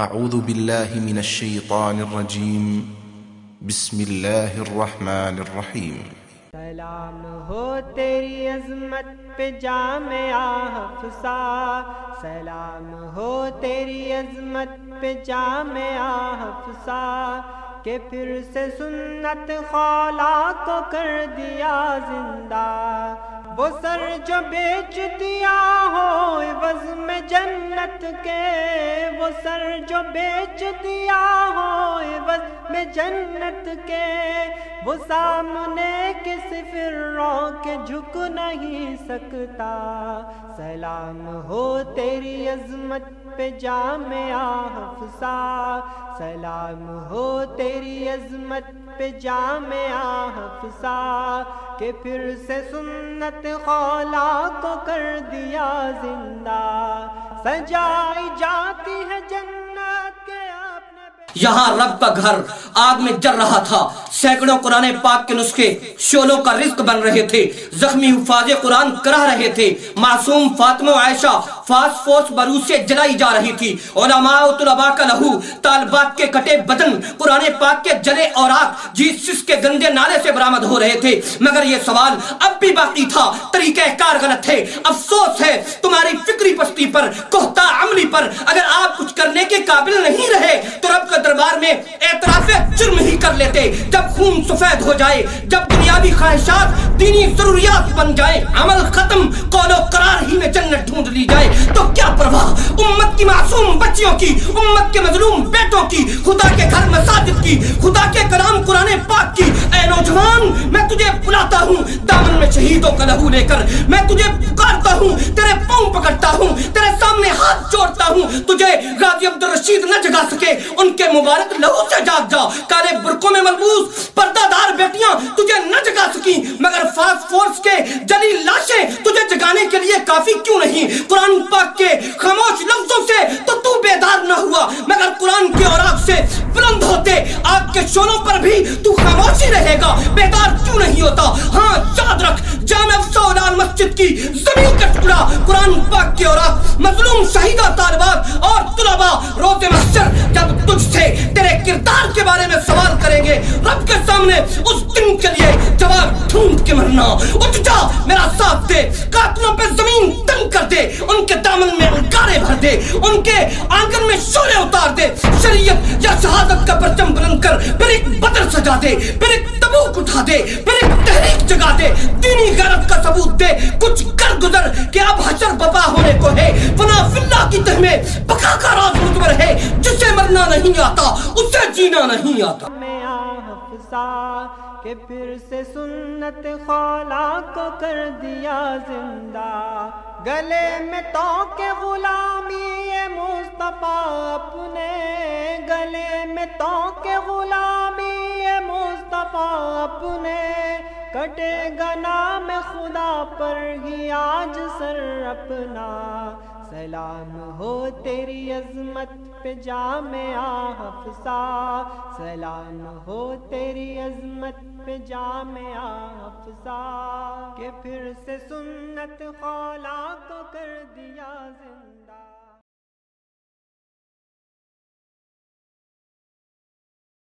أعوذ بالله من الشيطان الرجيم. بسم الله الرحمن الرحيم. سلام ہو تیری عظمت پہ جامعہ حفصہ سلام ہو تیری عظمت پہ جامعہ حفصہ کہ پھر سے سنت خولا کو کر دیا زندہ۔ وہ سر جو بیچ دیا ہو عوض میں جنت کے، وہ سر جو بیچ دیا ہو عوض میں جنت کے۔ وہ سامنے کس فر رو کے جھک نہیں سکتا۔ سلام ہو تیری عظمت پہ جامعہ حفصہ۔ سلام ہو تیری عظمت پہ جامع حفظہ کہ پھر سے سنت خولا کو کر دیا زندہ سجائی جاتی ہے جن یہاں رب کا گھر آگ میں جل رہا تھا۔ سینکڑوں قرآن پاک کے نسخے شولوں کا رزق بن رہے تھے۔ زخمی حفاظ قرآن کرا رہے تھے۔ معصوم فاطمہ و عائشہ فاس فوس برو سے جلائی جا رہی تھی۔ علماء و طلباء کا لہو، طالبات کے کٹے بدن، قرآن پاک کے جلے اور آگ جیسس کے گندے نالے سے برامد ہو رہے تھے۔ مگر یہ سوال اب بھی باقی تھا۔ طریقہ کار غلط ہے، افسوس ہے۔ تمہاری فکری پستی پر، کوہتا عملی پر اگر آپ کرنے کے قابل نہیں رہے تو رب کا دربار میں اعتراف جرم ہی کر لیتے۔ جب خون سفید ہو جائے، جب دنیاوی خواہشات، دینی ضروریات بن جائے عمل ختم، قول و قرار ہی میں جنت ڈھونڈ لی جائے، تو کیا پرواہ؟ امت کی معصوم بچیوں کی، امت کے مظلوم بیٹوں کی، خدا کے گھر مساجد کی، خدا کے کلام قرآن پاک کی۔ اے نوجوان، میں تجھے بلاتا ہوں، دامن میں شہیدوں کا لہو لے کر، میں تجھے پکارتا ہوں، تیرے پاؤں پکڑتا ہوں، تیرے سامنے ہاتھ جوڑتا ہوں، تجھے غازی عبد الرشید نہ جگا سکے، ان کے مبارک لہو سے جاگ جا، کالے برکوں میں ملبوس پردہ دار بیٹیاں تجھے نہ جگا سکی، مگر فاسٹ فورس کے جلی لاشیں تجھے جگانے کے لیے کافی کیوں نہیں؟ قرآن پاک کے خاموش لفظوں سے تو تو بیدار نہ ہوا، مگر قرآن کے اوراق سے بلند ہوتے، آگ کے شولوں پر بھی تو خاموشی رہے گا، بیدار کیوں نہیں ہوتا؟ ہاں یاد رکھ مسجد کی زمین کا ٹکڑا قرآن پاک کی اوراق مظلوم شہیدہ طالبات اور طلباء روز محشر جب تجھ سے تیرے کردار کے بارے میں سوال کریں گے، رب کے سامنے اس دن کے لیے جواب ڈھونڈ کے مرنا۔ اٹھ جا، میرا ساتھ دے قاتلوں پہ زمین تنگ کر دے، ان کے دامن میں انکارے بھر دے، ان کے آنگن میں شورے اتار دے۔ شریعت یا شہادت کا پرچم بلند کر، پھر ایک بدر سجا دے، پھر ایک تبوک اٹھا دے، پھر ایک تحریک جگا دے۔ دینی غیرت کا ثبوت دے، کچھ کر گزر کہ اب حشر بپا ہونے کو ہے۔ فنا فلہ کی تہ میں بقا کا راز متبر ہے۔ جسے مرنا نہیں آتا، اسے جینا نہیں آتا۔ کہ پھر سے سنت خولا کو کر دیا زندہ۔ گلے میں تو کے غلامی مصطفیٰ اپنے۔ گلے میں تو کے غلامی مصطفیٰ اپنے۔ کٹے گنا میں خدا پر ہی آج سر اپنا۔ سلام ہو تیری عظمت پہ جامع حفصہ۔ سلام ہو تیری عظمت پہ جامع حفصہ۔ کہ پھر سے سنت خالہ کو کر دیا زندہ۔